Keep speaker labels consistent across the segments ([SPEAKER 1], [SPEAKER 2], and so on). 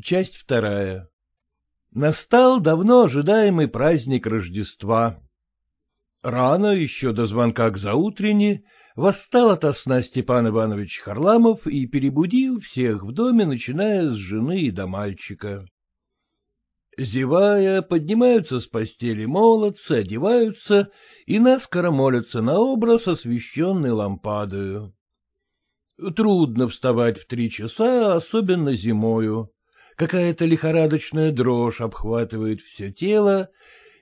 [SPEAKER 1] Часть вторая. Настал давно ожидаемый праздник Рождества. Рано, еще до звонка к заутренне, восстал ото сна Степан Иванович Харламов и перебудил всех в доме, начиная с жены и до мальчика. Зевая, поднимаются с постели молодцы, одеваются и наскоро молятся на образ, освещенный лампадою. Трудно вставать в три часа, особенно зимою. Какая-то лихорадочная дрожь обхватывает все тело,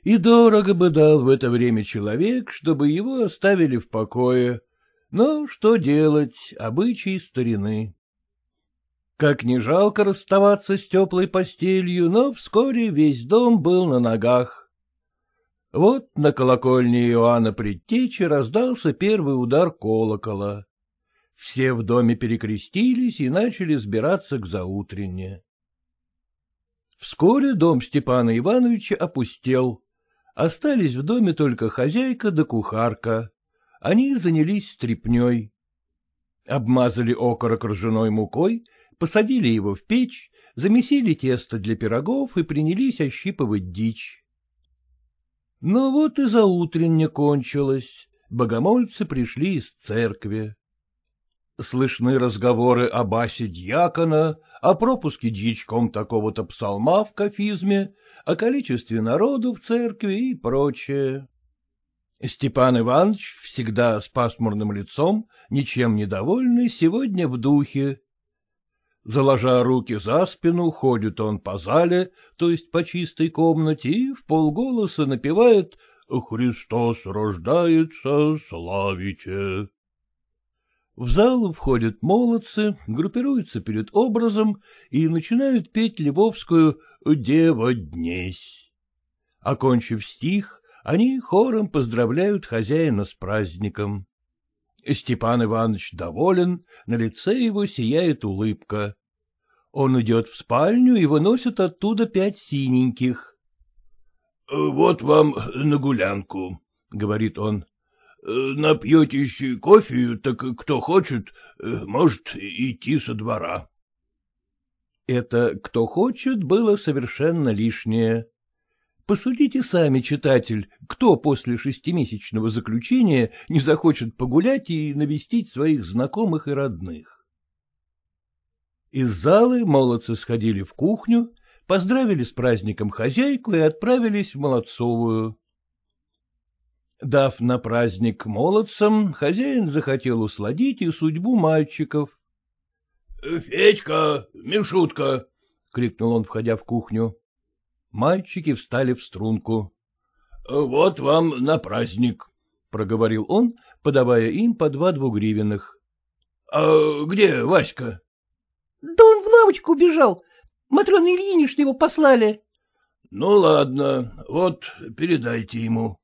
[SPEAKER 1] и дорого бы дал в это время человек, чтобы его оставили в покое. Но что делать, обычаи старины. Как не жалко расставаться с теплой постелью, но вскоре весь дом был на ногах. Вот на колокольне Иоанна Предтечи раздался первый удар колокола. Все в доме перекрестились и начали сбираться к заутренне. Вскоре дом Степана Ивановича опустел. Остались в доме только хозяйка да кухарка. Они занялись стряпней. Обмазали окорок ржаной мукой, посадили его в печь, замесили тесто для пирогов и принялись ощипывать дичь. Но вот и заутренне кончилось. Богомольцы пришли из церкви. Слышны разговоры о басе дьякона, о пропуске дьячком такого-то псалма в кафизме, о количестве народу в церкви и прочее. Степан Иванович, всегда с пасмурным лицом, ничем недовольный, сегодня в духе, Заложа руки за спину, ходит он по зале, то есть по чистой комнате, и в полголоса напевает «Христос рождается, славите». В зал входят молодцы, группируются перед образом и начинают петь Львовскую «Дева днесь». Окончив стих, они хором поздравляют хозяина с праздником. Степан Иванович доволен, на лице его сияет улыбка. Он идет в спальню и выносит оттуда пять синеньких. — Вот вам на гулянку, — говорит он. — Напьетесь кофе, так кто хочет, может идти со двора. Это «кто хочет» было совершенно лишнее. Посудите сами, читатель, кто после шестимесячного заключения не захочет погулять и навестить своих знакомых и родных. Из залы молодцы сходили в кухню, поздравили с праздником хозяйку и отправились в Молодцовую. Дав на праздник молодцам, хозяин захотел усладить и судьбу мальчиков. — Федька, Мишутка! — крикнул он, входя в кухню. Мальчики встали в струнку. — Вот вам на праздник, — проговорил он, подавая им по два двугривенных. — А где Васька?
[SPEAKER 2] — Да он в лавочку убежал. Матрона Ильинична его послали.
[SPEAKER 1] — Ну, ладно, вот передайте ему.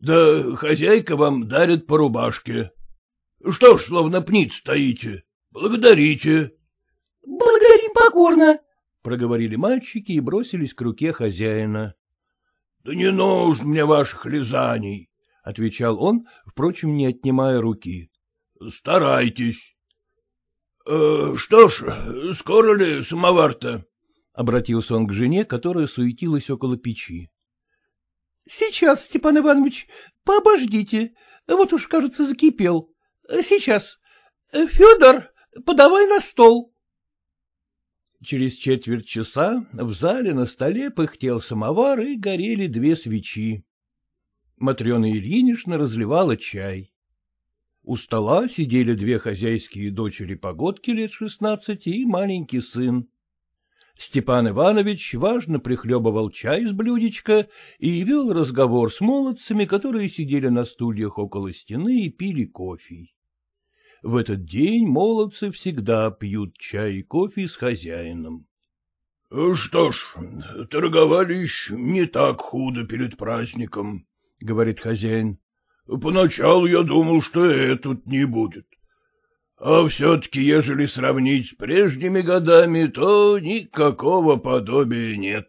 [SPEAKER 1] Да хозяйка вам дарит по рубашке. Что ж, словно пниц стоите, благодарите.
[SPEAKER 2] — Благодарим покорно, —
[SPEAKER 1] проговорили мальчики и бросились к руке хозяина. — Да не нужно мне ваших лизаний, — отвечал он, впрочем, не отнимая руки. — Старайтесь. «Э, — Что ж, скоро ли самовар-то? — обратился он к жене, которая суетилась около печи.
[SPEAKER 2] — Сейчас, Степан Иванович, пообождите. Вот уж, кажется, закипел. Сейчас. Федор, подавай на стол.
[SPEAKER 1] Через четверть часа в зале на столе пыхтел самовар и горели две свечи. Матрена Ильинична разливала чай. У стола сидели две хозяйские дочери-погодки лет шестнадцати и маленький сын. Степан Иванович важно прихлебывал чай из блюдечка и вел разговор с молодцами, которые сидели на стульях около стены и пили кофе. В этот день молодцы всегда пьют чай и кофе с хозяином. — Что ж, торговали еще не так худо перед праздником, — говорит хозяин. — Поначалу я думал, что этот не будет. А все-таки, ежели сравнить с прежними годами, то никакого подобия нет.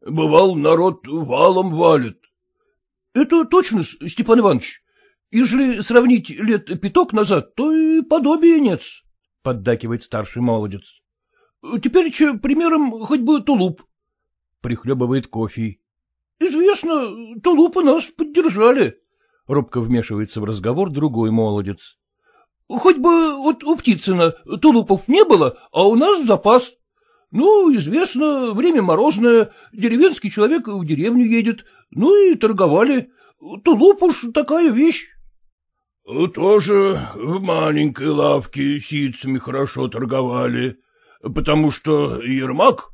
[SPEAKER 1] Бывал, народ валом валит.
[SPEAKER 2] — Это точно, Степан Иванович. Ежели сравнить лет пяток назад, то и подобия нет, — поддакивает старший молодец.
[SPEAKER 1] Теперь, примером, хоть бы тулуп. Прихлебывает кофе. Известно, тулупы нас поддержали. Робко вмешивается в разговор другой молодец. Хоть бы вот у Птицына тулупов не было, а у нас запас. Ну, известно, время морозное, деревенский человек в деревню едет, ну и торговали. Тулуп уж такая вещь. — Тоже в маленькой лавке ситцами хорошо торговали, потому что Ермак,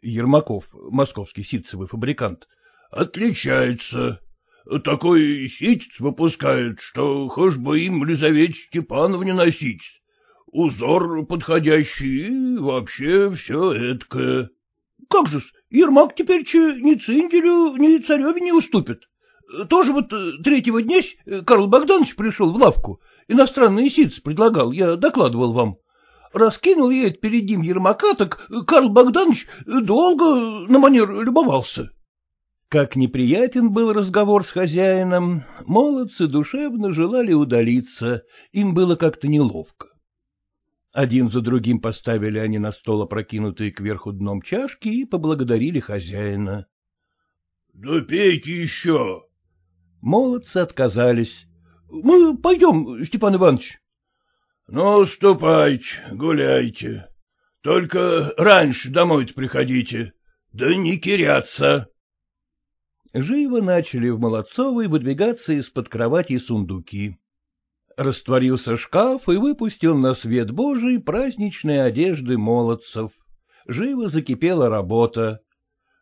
[SPEAKER 1] Ермаков, московский ситцевый фабрикант, отличается. Такой ситец выпускает, что хоть бы им Лизавете Степановне носить узор подходящий вообще все эткое. — Как же-с, Ермак теперь ни Цинделю, ни цареве не уступит. Тоже вот э, третьего дня э, Карл Богданович пришел в лавку, иностранный сиц предлагал, я докладывал вам. Раскинул я это перед ним Ермака, так Карл Богданович долго на манер любовался. Как неприятен был разговор с хозяином, молодцы душевно желали удалиться, им было как-то неловко. Один за другим поставили они на стол опрокинутые кверху дном чашки и поблагодарили хозяина. — Да пейте еще. Молодцы отказались. — Мы пойдем, Степан Иванович. — Ну, ступайте, гуляйте. Только раньше домой приходите, да не киряться. Живо начали в Молодцовой выдвигаться из-под кровати сундуки. Растворился шкаф и выпустил на свет Божий праздничные одежды молодцев. Живо закипела работа.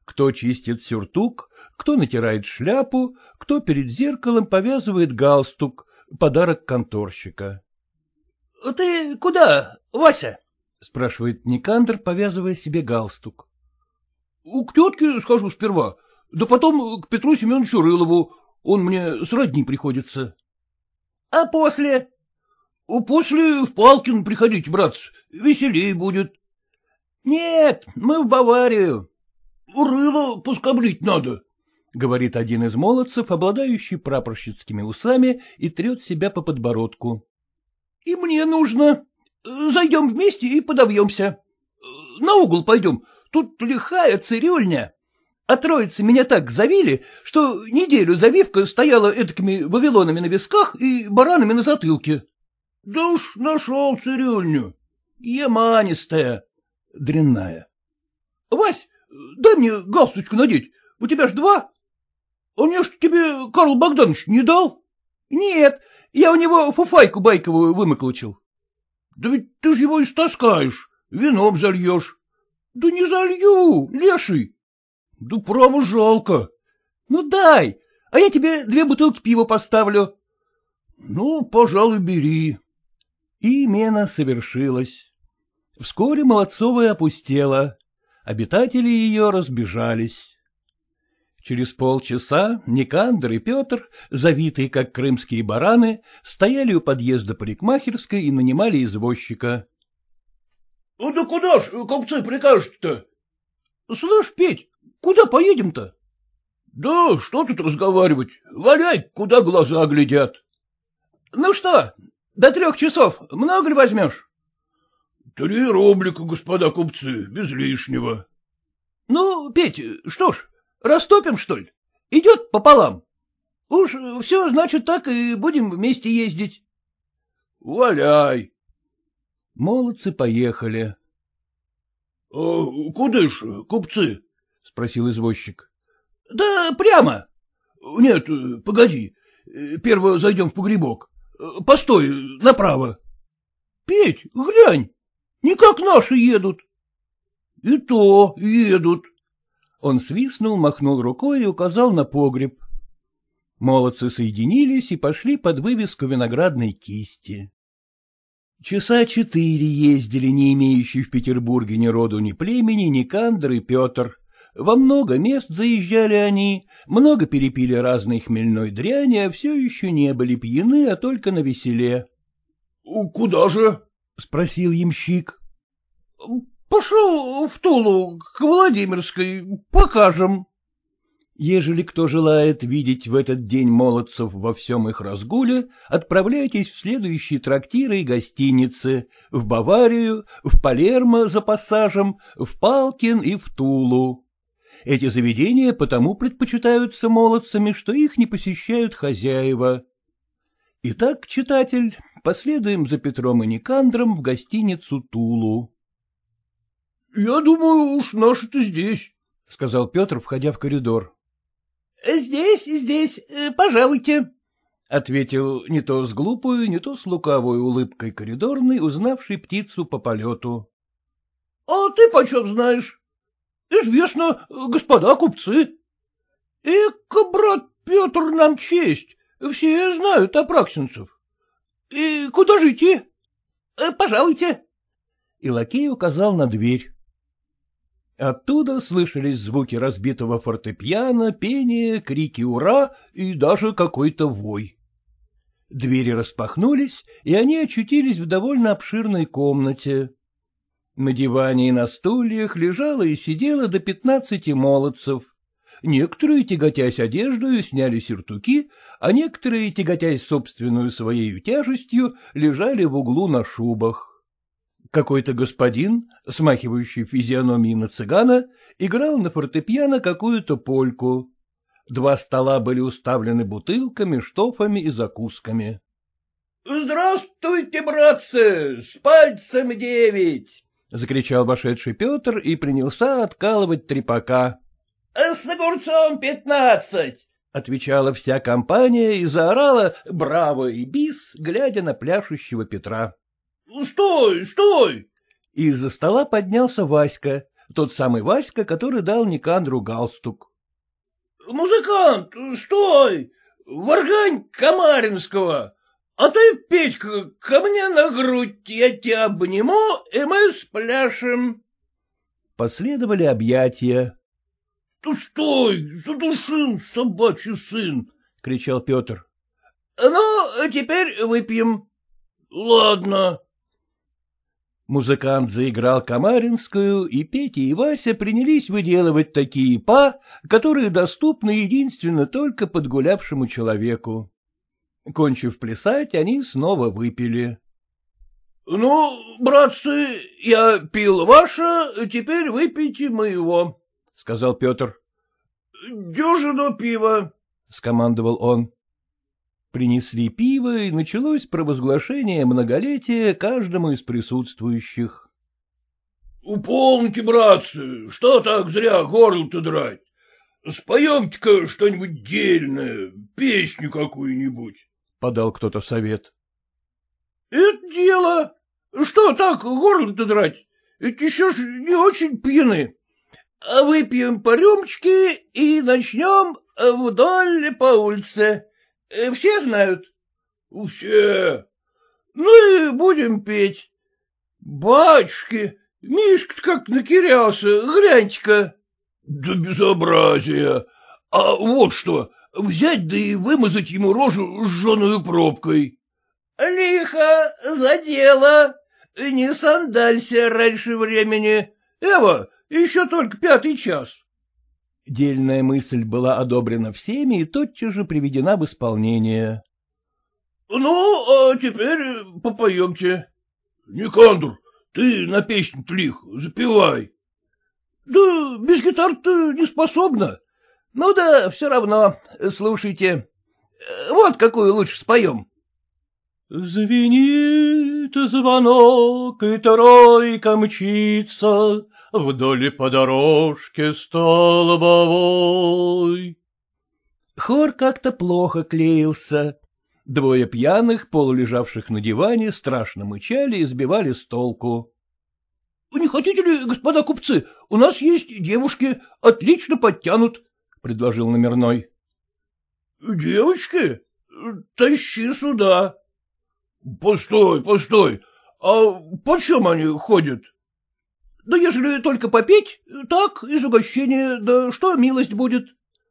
[SPEAKER 1] Кто чистит сюртук, кто натирает шляпу, кто перед зеркалом повязывает галстук, подарок конторщика. — Ты куда, Вася? — спрашивает Никандр, повязывая себе галстук. — К тетке схожу сперва, да потом к Петру Семеновичу Рылову, он мне сродни приходится. — А после? — После в Палкин приходите, братцы, веселей будет. — Нет, мы в Баварию. — Рыло поскоблить надо, — говорит один из молодцев, обладающий прапорщицкими усами, и трет себя по подбородку. — И мне нужно. Зайдем вместе и подовьемся. На угол пойдем, тут лихая цирюльня. А троицы меня так завили, что неделю завивка стояла этакими вавилонами на висках и баранами на затылке. — Да уж нашел цирюльню. Яманистая. Дрянная. — Вась, дай мне галстучку надеть, у тебя ж два. А мне ж тебе Карл Богданович не дал? — Нет, я у него фуфайку байковую вымыклучил. — Да ведь ты ж его истаскаешь, вином зальешь. — Да не залью, леший. — Да право жалко. — Ну дай, а я тебе две бутылки пива поставлю. — Ну, пожалуй, бери. И мена совершилась. Вскоре Молодцовая опустела. Обитатели ее разбежались. Через полчаса Никандр и Петр, завитые как крымские бараны, стояли у подъезда парикмахерской и нанимали извозчика. — Да куда ж, купцы, прикажете-то? — Слышь, Петь, Куда поедем-то? — Да что тут разговаривать, валяй, куда глаза глядят. — Ну что, до трех часов много ли возьмешь? — Три рублика, господа купцы, без лишнего. — Ну, Петь, что ж, растопим, что ли? Идет пополам. Уж все, значит, так и будем вместе ездить. — Валяй. Молодцы поехали. — А куда ж, купцы? — спросил извозчик. — Да прямо. — Нет, погоди. Перво зайдем в погребок. Постой, направо. — Петь, глянь, не как наши едут. — И то едут. Он свистнул, махнул рукой и указал на погреб. Молодцы соединились и пошли под вывеску виноградной кисти. Часа четыре ездили не имеющие в Петербурге ни роду, ни племени, ни Кандр и Петр. Во много мест заезжали они, много перепили разной хмельной дряни, а все еще не были пьяны, а только на веселе. — Куда же? — спросил ямщик. — Пошел в Тулу, к Владимирской, покажем. Ежели кто желает видеть в этот день молодцев во всем их разгуле, отправляйтесь в следующие трактиры и гостиницы — в Баварию, в Палермо за пассажем, в Палкин и в Тулу. Эти заведения потому предпочитаются молодцами, что их не посещают хозяева. Итак, читатель, последуем за Петром и Никандром в гостиницу Тулу.
[SPEAKER 3] — Я думаю, уж наши-то здесь, — сказал Петр, входя в коридор.
[SPEAKER 2] — Здесь, здесь, э, пожалуйте, —
[SPEAKER 1] ответил не то с глупой, не то с лукавой улыбкой коридорный, узнавший птицу по полету.
[SPEAKER 3] — А ты почем знаешь? Известно, господа купцы. Эка, брат Петр, нам честь, все знают апраксинцев. И куда же идти?
[SPEAKER 2] Э, пожалуйте.
[SPEAKER 1] И лакей указал на дверь. Оттуда слышались звуки разбитого фортепиано, пение, крики «Ура!» и даже какой-то вой. Двери распахнулись, и они очутились в довольно обширной комнате. На диване и на стульях лежало и сидело до пятнадцати молодцев. Некоторые, тяготясь одеждою, сняли сюртуки, а некоторые, тяготясь собственную своей тяжестью, лежали в углу на шубах. Какой-то господин, смахивающий физиономии на цыгана, играл на фортепиано какую-то польку. Два стола были уставлены бутылками, штофами и закусками.
[SPEAKER 3] — Здравствуйте, братцы, с пальцем девять!
[SPEAKER 1] — закричал вошедший Петр и принялся откалывать трепака.
[SPEAKER 3] — С огурцом пятнадцать!
[SPEAKER 1] — отвечала вся компания и заорала «Браво!» и «Бис», глядя на пляшущего Петра.
[SPEAKER 3] — Стой, стой!
[SPEAKER 1] Из-за стола поднялся Васька, тот самый Васька, который дал Никандру галстук.
[SPEAKER 3] — Музыкант, стой! Варгань Камаринского! А ты, Петька, ко мне на грудь, я тебя обниму, и мы спляшем.
[SPEAKER 1] Последовали объятия.
[SPEAKER 3] — Ты стой, задушил собачий сын! — кричал Петр. — Ну, теперь выпьем. — Ладно.
[SPEAKER 1] Музыкант заиграл Камаринскую, и Петя и Вася принялись выделывать такие па, которые доступны единственно только подгулявшему человеку. Кончив плясать, они снова выпили.
[SPEAKER 3] — Ну, братцы, я пил ваше, теперь выпейте моего, — сказал Петр. — Дюжину пива, — скомандовал он.
[SPEAKER 1] Принесли пиво, и началось провозглашение многолетия каждому из присутствующих.
[SPEAKER 3] — Уполните, братцы, что так зря горло-то драть? Споемте-ка что-нибудь дельное, песню какую-нибудь, —
[SPEAKER 1] подал кто-то совет.
[SPEAKER 3] — Это дело. Что так горло-то драть? Ведь еще ж не очень пьяны. А выпьем по рюмочке и начнем вдоль по улице. Э, все знают? — Все. — Ну и будем петь. — Батюшки, Мишка-то как накирялся, гляньте-ка. — Да безобразие. А вот что, взять да и вымазать ему рожу жженую пробкой. — Лихо, за дело. Не сандалься раньше времени. Эва, еще только пятый час.
[SPEAKER 1] Дельная мысль была одобрена всеми и тотчас же приведена в исполнение.
[SPEAKER 3] — Ну, а теперь попоемте. — Никандр, ты на песню лих, запевай. — Да без гитар-то не способна. Ну да, все равно, слушайте. Вот какую лучше споем.
[SPEAKER 1] Звенит звонок, и тройка мчится, Вдоль по дорожке столбовой. Хор как-то плохо клеился. Двое пьяных, полулежавших на диване, страшно мычали и сбивали с толку.
[SPEAKER 3] — Не хотите ли, господа купцы, у нас есть девушки, отлично подтянут, — предложил номерной. — Девочки? Тащи сюда. — Постой, постой, а почем они ходят? — Да если только попеть, так, из угощения, да что милость будет?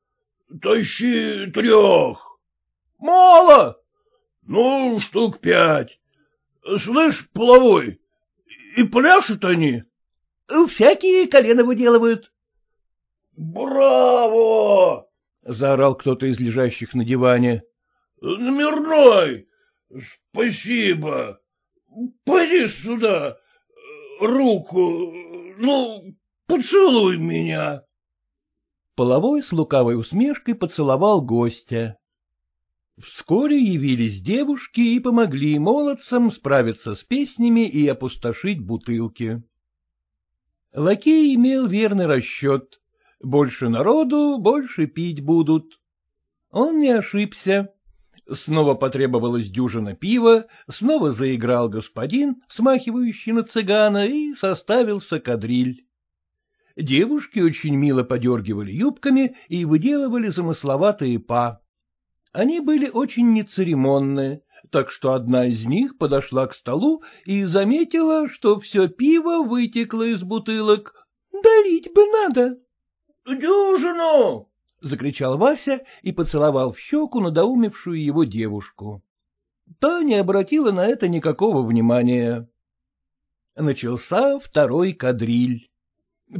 [SPEAKER 3] — Тащи трех. — Мало. — Ну, штук пять. Слышь, половой, и пляшут они? — Всякие колено выделывают. — Браво!
[SPEAKER 1] заорал кто-то из лежащих на диване.
[SPEAKER 3] — Номерной! Спасибо! Пойди сюда, руку, ну, поцелуй меня.
[SPEAKER 1] Половой с лукавой усмешкой поцеловал гостя. Вскоре явились девушки и помогли молодцам справиться с песнями и опустошить бутылки. Лакей имел верный расчет. Больше народу, больше пить будут. Он не ошибся. Снова потребовалась дюжина пива, снова заиграл господин, смахивающий на цыгана, и составился кадриль. Девушки очень мило подергивали юбками и выделывали замысловатые па. Они были очень нецеремонны, так что одна из них подошла к столу и заметила, что все пиво вытекло из бутылок. — Долить бы надо.
[SPEAKER 3] — Дюжину!
[SPEAKER 1] — закричал Вася и поцеловал в щеку надоумевшую его девушку. Та не обратила на это никакого внимания. Начался второй кадриль.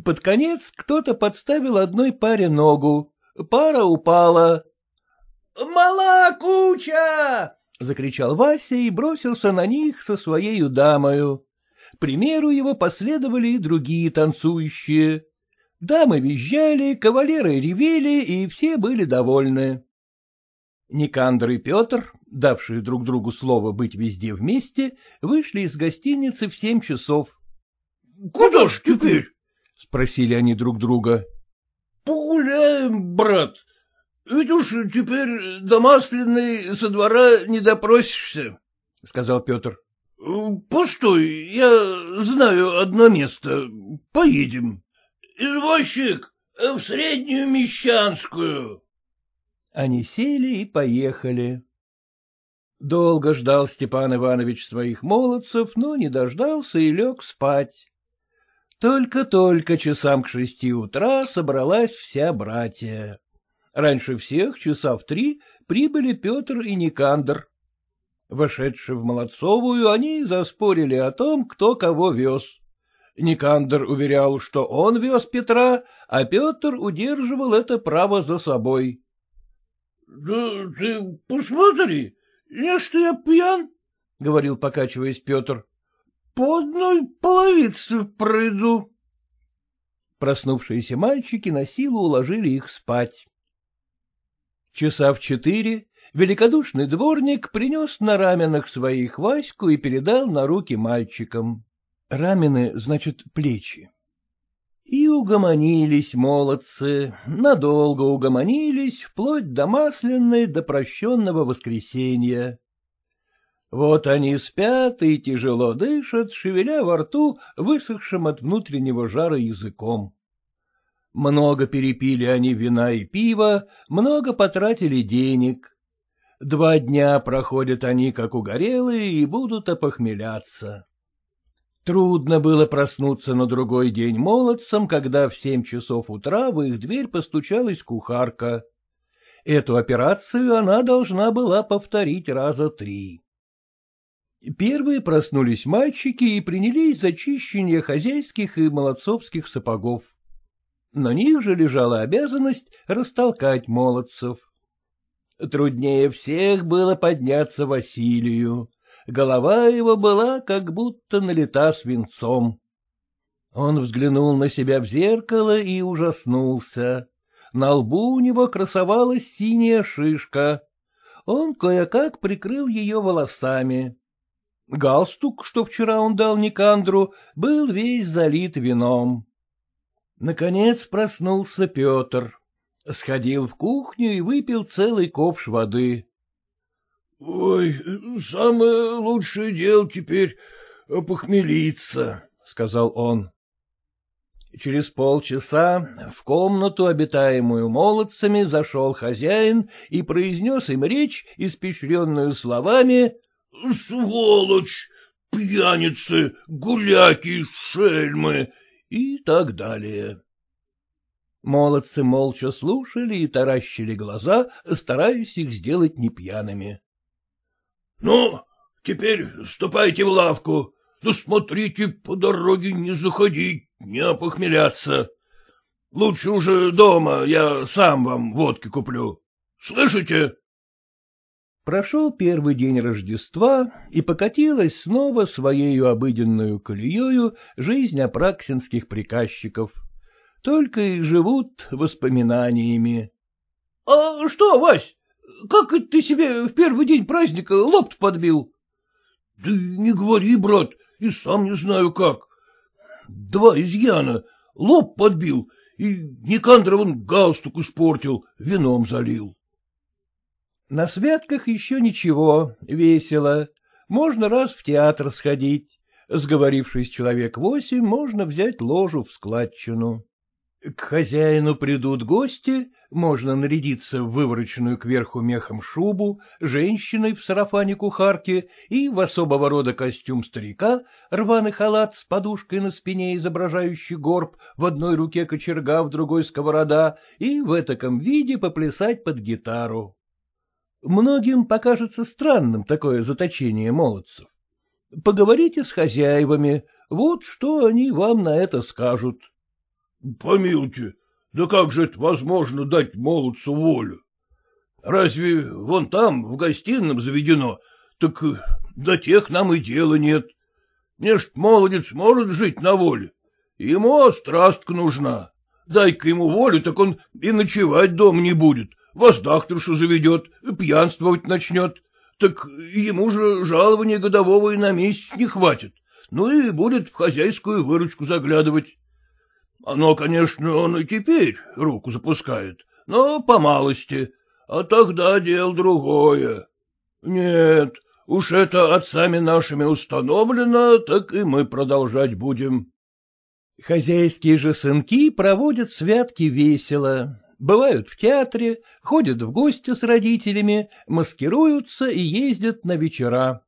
[SPEAKER 1] Под конец кто-то подставил одной паре ногу. Пара упала.
[SPEAKER 3] «Мала куча!»
[SPEAKER 1] — закричал Вася и бросился на них со своей дамою. примеру его последовали и другие танцующие. Дамы визжали, кавалеры ревели, и все были довольны. Никандр и Петр, давшие друг другу слово быть везде вместе, вышли из гостиницы в семь часов.
[SPEAKER 3] — Куда ж теперь?
[SPEAKER 1] — спросили они друг друга.
[SPEAKER 3] — Погуляем, брат. Ведь уж теперь до Масляной со двора не допросишься, — сказал Петр. — Постой, я знаю одно место. Поедем. Извозчик, в Среднюю Мещанскую.
[SPEAKER 1] Они сели и поехали. Долго ждал Степан Иванович своих молодцев, но не дождался и лег спать. Только-только часам к шести утра собралась вся братья. Раньше всех, часа в три, прибыли Петр и Никандр. Вошедшие в Молодцовую, они заспорили о том, кто кого вез. Никандр уверял, что он вез Петра, а Петр удерживал это право за собой.
[SPEAKER 3] — Да ты посмотри, не что я пьян, — говорил, покачиваясь Петр. — По одной половице пройду.
[SPEAKER 1] Проснувшиеся мальчики на силу уложили их спать. Часа в четыре великодушный дворник принес на раменах своих Ваську и передал на руки мальчикам. Рамены, значит, плечи. И угомонились молодцы, надолго угомонились, вплоть до масляной, до прощенного воскресенья. Вот они спят и тяжело дышат, шевеля во рту высохшим от внутреннего жара языком. Много перепили они вина и пива, много потратили денег. Два дня проходят они, как угорелые, и будут опохмеляться. Трудно было проснуться на другой день молодцам, когда в семь часов утра в их дверь постучалась кухарка. Эту операцию она должна была повторить раза три. Первые проснулись мальчики и принялись за чищение хозяйских и молодцовских сапогов. На них же лежала обязанность растолкать молодцев. Труднее всех было подняться Василию голова его была как будто налита свинцом. Он взглянул на себя в зеркало и ужаснулся. На лбу у него красовалась синяя шишка. Он кое-как прикрыл ее волосами. Галстук, что вчера он дал Никандру, был весь залит вином. Наконец проснулся Петр. Сходил в кухню и выпил целый ковш воды.
[SPEAKER 3] — Ой, самое лучшее дело теперь похмелиться, — сказал он.
[SPEAKER 1] Через полчаса в комнату, обитаемую молодцами, зашел хозяин и произнес им речь, испещренную словами
[SPEAKER 3] «Сволочь! Пьяницы, гуляки, шельмы!» и так далее.
[SPEAKER 1] Молодцы молча слушали и таращили глаза, стараясь их сделать непьяными.
[SPEAKER 3] — Ну, теперь ступайте в лавку, да смотрите, по дороге не заходить, не опохмеляться. Лучше уже дома я сам вам водки куплю. Слышите?
[SPEAKER 1] Прошел первый день Рождества, и покатилась снова своею обыденную колеею жизнь апраксинских приказчиков. Только и живут воспоминаниями.
[SPEAKER 3] — А что, Вась, как это ты себе в первый день праздника лоб подбил? — Да не говори, брат, и сам не знаю как. Два изъяна, лоб подбил, и Никандров он галстук испортил, вином залил.
[SPEAKER 1] На святках еще ничего, весело. Можно раз в театр сходить. Сговорившись человек восемь, можно взять ложу в складчину. К хозяину придут гости, можно нарядиться в вывороченную кверху мехом шубу, женщиной в сарафане кухарки и в особого рода костюм старика, рваный халат с подушкой на спине, изображающий горб, в одной руке кочерга, в другой сковорода, и в этаком виде поплясать под гитару. Многим покажется странным такое заточение молодцев. Поговорите с хозяевами, вот что они вам на это скажут.
[SPEAKER 3] — Помилуйте, да как же это возможно дать молодцу волю? Разве вон там, в гостином заведено, так до тех нам и дела нет. Не ж молодец может жить на воле. Ему страстка нужна. Дай-ка ему волю, так он и ночевать дом не будет, воздахтершу заведет, пьянствовать начнет. Так ему же жалования годового и на месяц не хватит. Ну и будет в хозяйскую выручку заглядывать. Оно, конечно, он и теперь руку запускает, но по малости, а тогда дело другое. Нет, уж это отцами нашими установлено, так и мы продолжать будем.
[SPEAKER 1] Хозяйские же сынки проводят святки весело, бывают в театре, ходят в гости с родителями, маскируются и ездят на вечера.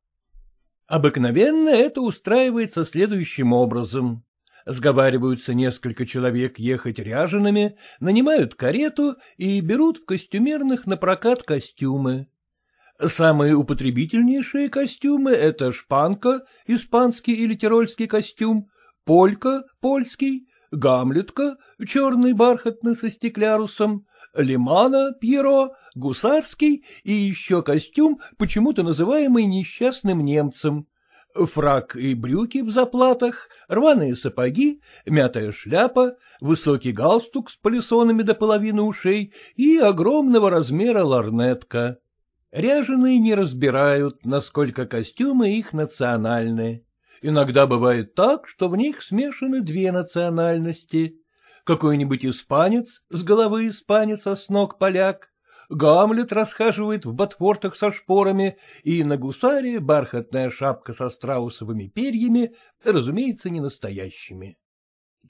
[SPEAKER 1] Обыкновенно это устраивается следующим образом сговариваются несколько человек ехать ряжеными, нанимают карету и берут в костюмерных на прокат костюмы. Самые употребительнейшие костюмы — это шпанка, испанский или тирольский костюм, полька, польский, гамлетка, черный бархатный со стеклярусом, лимана, пьеро, гусарский и еще костюм, почему-то называемый несчастным немцем, фрак и брюки в заплатах, рваные сапоги, мятая шляпа, высокий галстук с полисонами до половины ушей и огромного размера ларнетка. Ряженые не разбирают, насколько костюмы их национальны. Иногда бывает так, что в них смешаны две национальности. Какой-нибудь испанец, с головы испанец, а с ног поляк, Гамлет расхаживает в ботфортах со шпорами, и на гусаре бархатная шапка со страусовыми перьями, разумеется, не настоящими.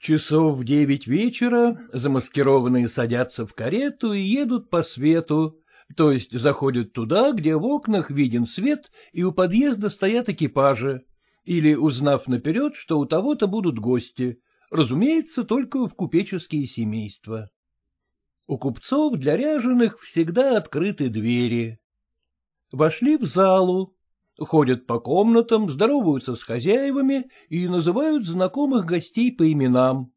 [SPEAKER 1] Часов в девять вечера замаскированные садятся в карету и едут по свету, то есть заходят туда, где в окнах виден свет, и у подъезда стоят экипажи, или узнав наперед, что у того-то будут гости, разумеется, только в купеческие семейства. У купцов для ряженых всегда открыты двери. Вошли в залу, ходят по комнатам, здороваются с хозяевами и называют знакомых гостей по именам.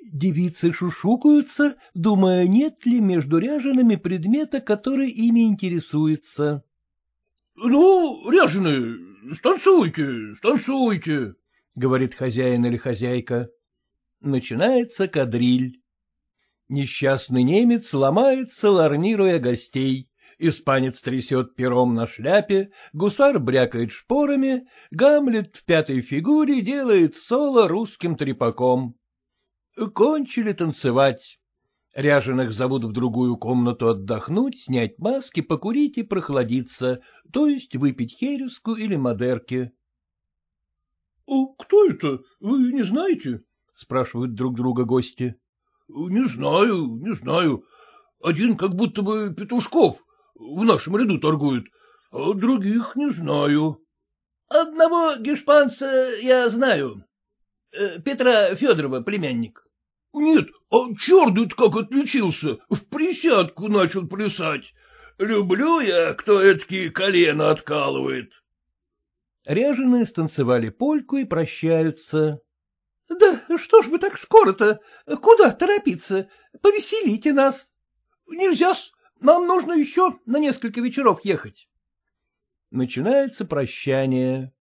[SPEAKER 1] Девицы шушукаются, думая, нет ли между ряжеными предмета, который ими интересуется.
[SPEAKER 3] — Ну, ряженые, станцуйте, станцуйте, — говорит хозяин или хозяйка.
[SPEAKER 1] Начинается кадриль. Несчастный немец ломается, ларнируя гостей. Испанец трясет пером на шляпе, гусар брякает шпорами, Гамлет в пятой фигуре делает соло русским трепаком. Кончили танцевать. Ряженых зовут в другую комнату отдохнуть, снять маски, покурить и прохладиться, то есть выпить хереску или модерки.
[SPEAKER 3] — Кто это, вы не знаете? — спрашивают друг друга гости. — Не знаю, не знаю. Один как будто бы Петушков в нашем ряду торгует, а других не знаю.
[SPEAKER 2] — Одного гешпанца я знаю. Э, Петра Федорова, племянник.
[SPEAKER 3] — Нет, а черт как отличился, в присядку начал плясать. Люблю я, кто эткие колено откалывает.
[SPEAKER 1] Ряженые станцевали польку и прощаются.
[SPEAKER 2] — Да что ж вы так скоро-то? Куда торопиться? Повеселите нас. — Нельзя-с, нам нужно еще на несколько вечеров ехать.
[SPEAKER 1] Начинается прощание.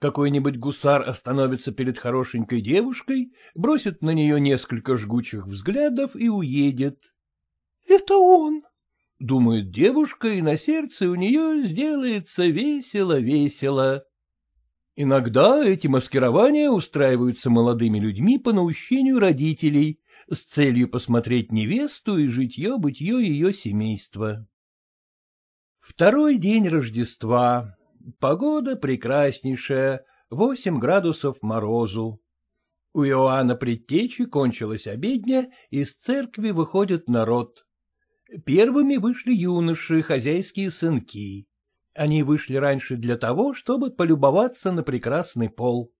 [SPEAKER 1] Какой-нибудь гусар остановится перед хорошенькой девушкой, бросит на нее несколько жгучих взглядов и уедет.
[SPEAKER 2] — Это он, —
[SPEAKER 1] думает девушка, и на сердце у нее сделается весело-весело. Иногда эти маскирования устраиваются молодыми людьми по наущению родителей с целью посмотреть невесту и житье-бытье ее семейства. Второй день Рождества. Погода прекраснейшая, восемь градусов морозу. У Иоанна Предтечи кончилась обедня, из церкви выходит народ. Первыми вышли юноши, хозяйские сынки. Они вышли раньше для того, чтобы полюбоваться на прекрасный пол.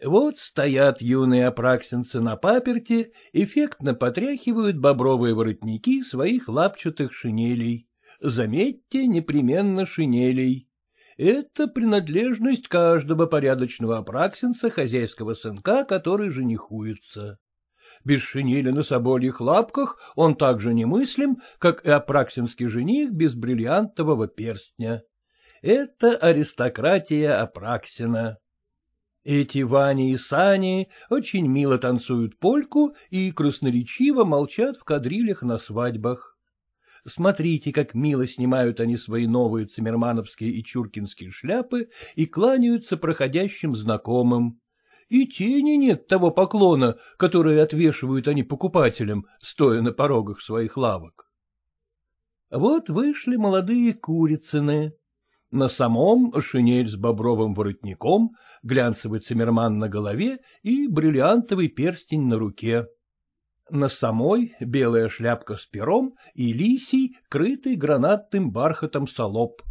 [SPEAKER 1] Вот стоят юные апраксинцы на паперте, эффектно потряхивают бобровые воротники своих лапчатых шинелей. Заметьте, непременно шинелей. Это принадлежность каждого порядочного апраксинца, хозяйского сынка, который женихуется. Без шинели на собольих лапках он так же немыслим, как и апраксинский жених без бриллиантового перстня. Это аристократия Апраксина. Эти Вани и Сани очень мило танцуют польку и красноречиво молчат в кадрилях на свадьбах. Смотрите, как мило снимают они свои новые цимермановские и чуркинские шляпы и кланяются проходящим знакомым. И тени нет того поклона, который отвешивают они покупателям, стоя на порогах своих лавок. Вот вышли молодые курицыны. На самом шинель с бобровым воротником, глянцевый цимерман на голове и бриллиантовый перстень на руке на самой белая шляпка с пером и лисий, крытый гранатным бархатом солоб.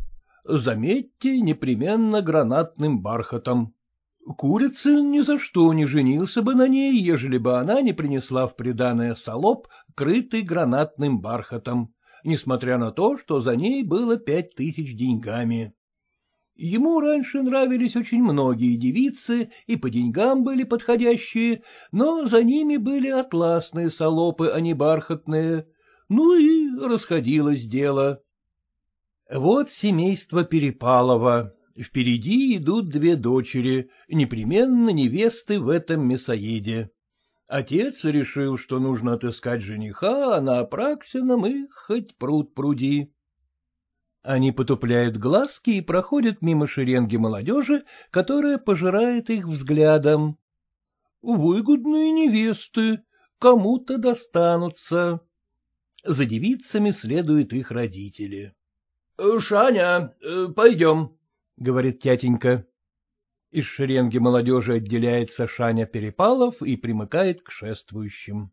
[SPEAKER 1] Заметьте, непременно гранатным бархатом. Курица ни за что не женился бы на ней, ежели бы она не принесла в приданое солоб, крытый гранатным бархатом, несмотря на то, что за ней было пять тысяч деньгами. Ему раньше нравились очень многие девицы, и по деньгам были подходящие, но за ними были атласные солопы, а не бархатные. Ну и расходилось дело. Вот семейство Перепалова. Впереди идут две дочери, непременно невесты в этом мясоеде. Отец решил, что нужно отыскать жениха, а на Апраксином их хоть пруд пруди. Они потупляют глазки и проходят мимо шеренги молодежи, которая пожирает их взглядом. Выгодные невесты, кому-то достанутся. За девицами следуют их родители.
[SPEAKER 2] — Шаня, э, пойдем, — говорит тятенька.
[SPEAKER 1] Из шеренги молодежи отделяется Шаня Перепалов и примыкает к шествующим.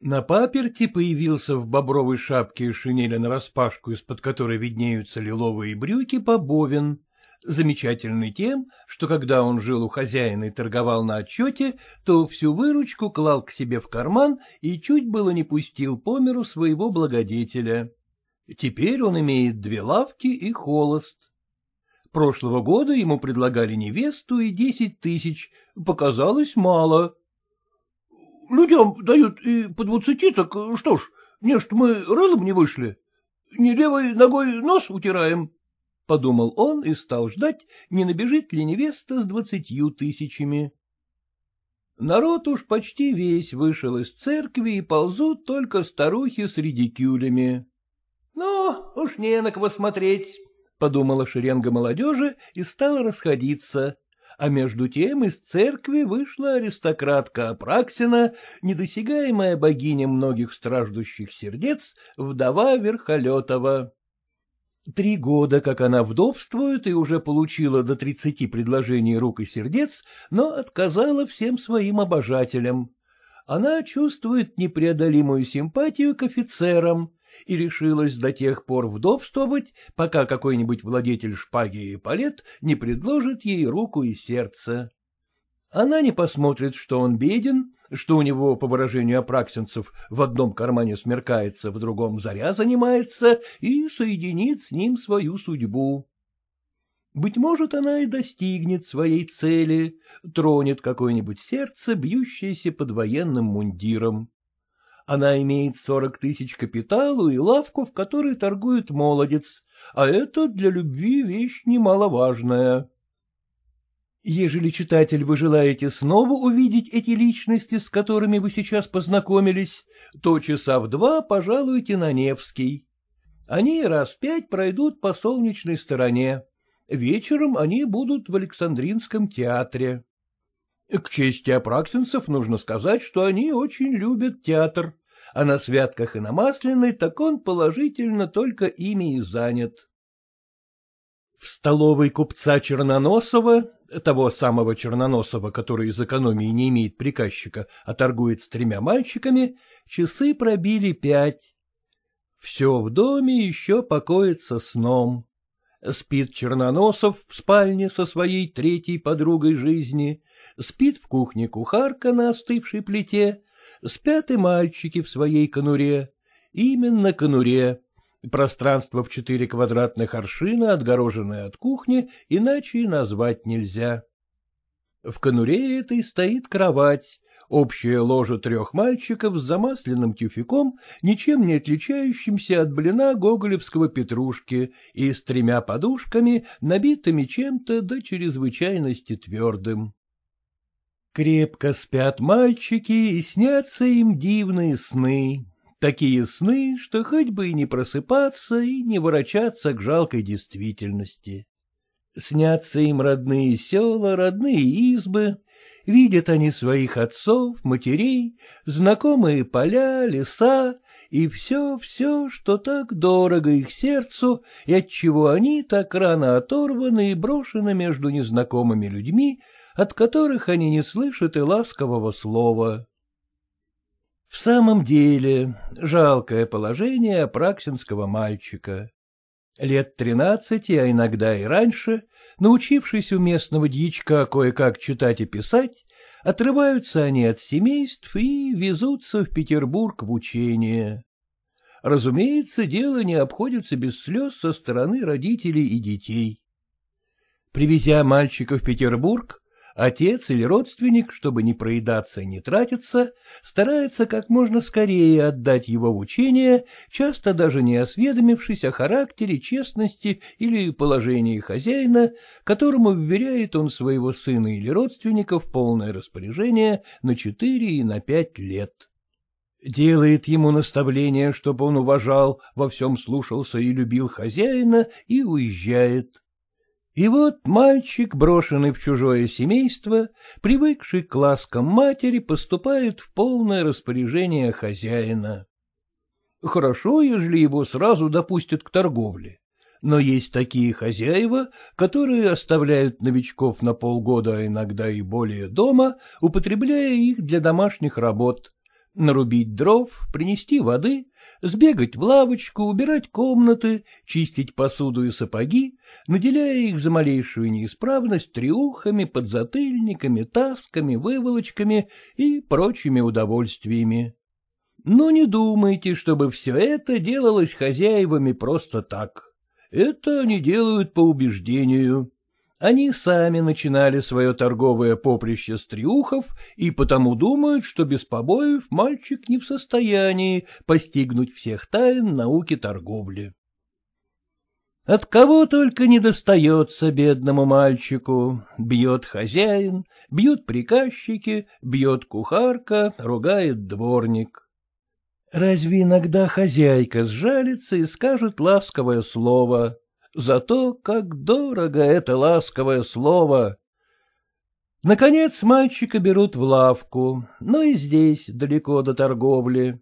[SPEAKER 1] На паперти появился в бобровой шапке и шинели нараспашку, из-под которой виднеются лиловые брюки, побовин, замечательный тем, что когда он жил у хозяина и торговал на отчете, то всю выручку клал к себе в карман и чуть было не пустил по миру своего благодетеля. Теперь он имеет две лавки и холост. Прошлого года ему предлагали невесту и десять тысяч, показалось мало —
[SPEAKER 3] Людям дают и по двадцати, так что ж, не что мы рылом не вышли. Не левой ногой нос утираем.
[SPEAKER 1] — подумал он и стал ждать, не набежит ли невеста с двадцатью тысячами. Народ уж почти весь вышел из церкви, и ползут только старухи с редикюлями.
[SPEAKER 2] — Ну, уж не на кого смотреть, —
[SPEAKER 1] подумала шеренга молодежи и стала расходиться а между тем из церкви вышла аристократка Апраксина, недосягаемая богиня многих страждущих сердец, вдова Верхолетова. Три года, как она вдовствует, и уже получила до тридцати предложений рук и сердец, но отказала всем своим обожателям. Она чувствует непреодолимую симпатию к офицерам, и решилась до тех пор вдовствовать, пока какой-нибудь владетель шпаги и палет не предложит ей руку и сердце. Она не посмотрит, что он беден, что у него, по выражению апраксинцев, в одном кармане смеркается, в другом заря занимается, и соединит с ним свою судьбу. Быть может, она и достигнет своей цели, тронет какое-нибудь сердце, бьющееся под военным мундиром. Она имеет сорок тысяч капиталу и лавку, в которой торгует молодец, а это для любви вещь немаловажная. Ежели, читатель, вы желаете снова увидеть эти личности, с которыми вы сейчас познакомились, то часа в два пожалуйте на Невский. Они раз пять пройдут по солнечной стороне. Вечером они будут в Александринском театре. К чести апраксинцев нужно сказать, что они очень любят театр, а на святках и на Масляной так он положительно только ими и занят. В столовой купца Черноносова, того самого Черноносова, который из экономии не имеет приказчика, а торгует с тремя мальчиками, часы пробили пять. Все в доме еще покоится сном. Спит Черноносов в спальне со своей третьей подругой жизни, спит в кухне кухарка на остывшей плите, спят и мальчики в своей конуре. Именно конуре. Пространство в четыре квадратных аршина, отгороженное от кухни, иначе и назвать нельзя. В конуре этой стоит кровать, общее ложе трех мальчиков с замасленным тюфяком, ничем не отличающимся от блина гоголевского петрушки и с тремя подушками, набитыми чем-то до чрезвычайности твердым. Крепко спят мальчики, и снятся им дивные сны, такие сны, что хоть бы и не просыпаться, и не ворочаться к жалкой действительности. Снятся им родные села, родные избы, Видят они своих отцов, матерей, знакомые поля, леса. И все-все, что так дорого их сердцу, и отчего они так рано оторваны и брошены между незнакомыми людьми, от которых они не слышат и ласкового слова. В самом деле, жалкое положение апраксинского мальчика. Лет тринадцати, а иногда и раньше, научившись у местного дьячка кое-как читать и писать, отрываются они от семейств и везутся в Петербург в учение. Разумеется, дело не обходится без слез со стороны родителей и детей. Привезя мальчика в Петербург, Отец или родственник, чтобы не проедаться и не тратиться, старается как можно скорее отдать его в учение, часто даже не осведомившись о характере, честности или положении хозяина, которому вверяет он своего сына или родственника в полное распоряжение на четыре и на пять лет. Делает ему наставление, чтобы он уважал, во всем слушался и любил хозяина, и уезжает. И вот мальчик, брошенный в чужое семейство, привыкший к ласкам матери, поступает в полное распоряжение хозяина. Хорошо, ежели его сразу допустят к торговле. Но есть такие хозяева, которые оставляют новичков на полгода, а иногда и более дома, употребляя их для домашних работ. Нарубить дров, принести воды, сбегать в лавочку, убирать комнаты, чистить посуду и сапоги, наделяя их за малейшую неисправность триухами, подзатыльниками, тасками, выволочками и прочими удовольствиями. Но не думайте, чтобы все это делалось хозяевами просто так. Это они делают по убеждению. Они сами начинали свое торговое поприще с и потому думают, что без побоев мальчик не в состоянии постигнуть всех тайн науки торговли. От кого только не достается бедному мальчику. Бьет хозяин, бьют приказчики, бьет кухарка, ругает дворник. Разве иногда хозяйка сжалится и скажет ласковое слово? Зато как дорого это ласковое слово. Наконец мальчика берут в лавку, но и здесь далеко до торговли.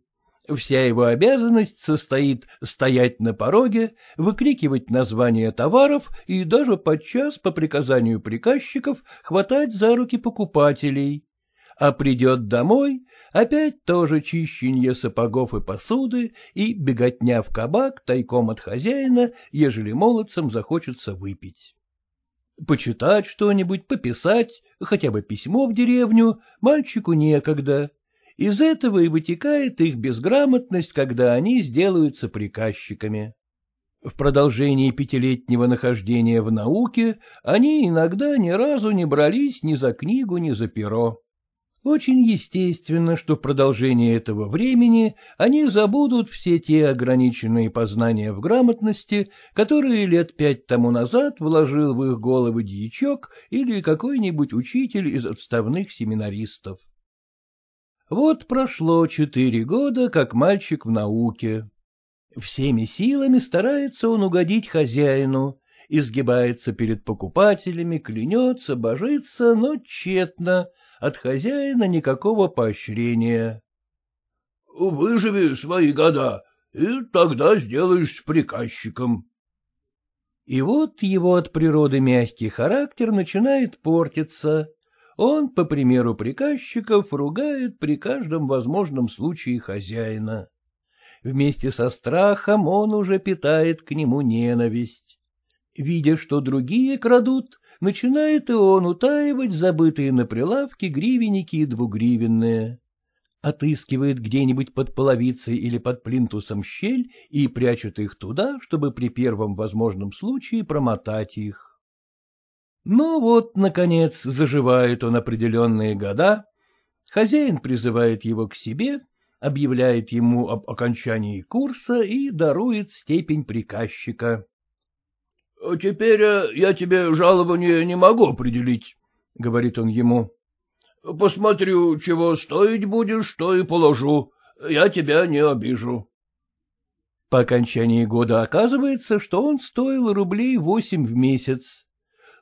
[SPEAKER 1] Вся его обязанность состоит стоять на пороге, выкрикивать названия товаров и даже подчас по приказанию приказчиков хватать за руки покупателей. А придет домой, опять тоже чищенье сапогов и посуды и беготня в кабак тайком от хозяина, ежели молодцам захочется выпить. Почитать что-нибудь, пописать, хотя бы письмо в деревню, мальчику некогда. Из этого и вытекает их безграмотность, когда они сделаются приказчиками. В продолжении пятилетнего нахождения в науке они иногда ни разу не брались ни за книгу, ни за перо. Очень естественно, что в продолжении этого времени они забудут все те ограниченные познания в грамотности, которые лет пять тому назад вложил в их головы дьячок или какой-нибудь учитель из отставных семинаристов. Вот прошло четыре года, как мальчик в науке. Всеми силами старается он угодить хозяину, изгибается перед покупателями, клянется, божится, но тщетно — от хозяина никакого поощрения.
[SPEAKER 3] — Выживи свои года, и тогда сделаешься приказчиком.
[SPEAKER 1] И вот его от природы мягкий характер начинает портиться. Он, по примеру приказчиков, ругает при каждом возможном случае хозяина. Вместе со страхом он уже питает к нему ненависть. Видя, что другие крадут, начинает и он утаивать забытые на прилавке гривенники и двугривенные. Отыскивает где-нибудь под половицей или под плинтусом щель и прячет их туда, чтобы при первом возможном случае промотать их. Ну вот, наконец, заживает он определенные года, хозяин призывает его к себе, объявляет ему об окончании курса и дарует степень приказчика.
[SPEAKER 3] — Теперь э, я тебе жалование не могу определить, — говорит он ему. — Посмотрю, чего стоить будешь, что и положу. Я тебя не обижу.
[SPEAKER 1] По окончании года оказывается, что он стоил рублей восемь в месяц.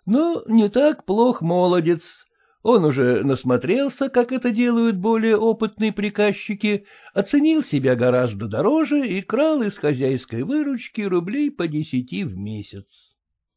[SPEAKER 1] Но не так плох молодец. Он уже насмотрелся, как это делают более опытные приказчики, оценил себя гораздо дороже и крал из хозяйской выручки рублей по десяти в месяц.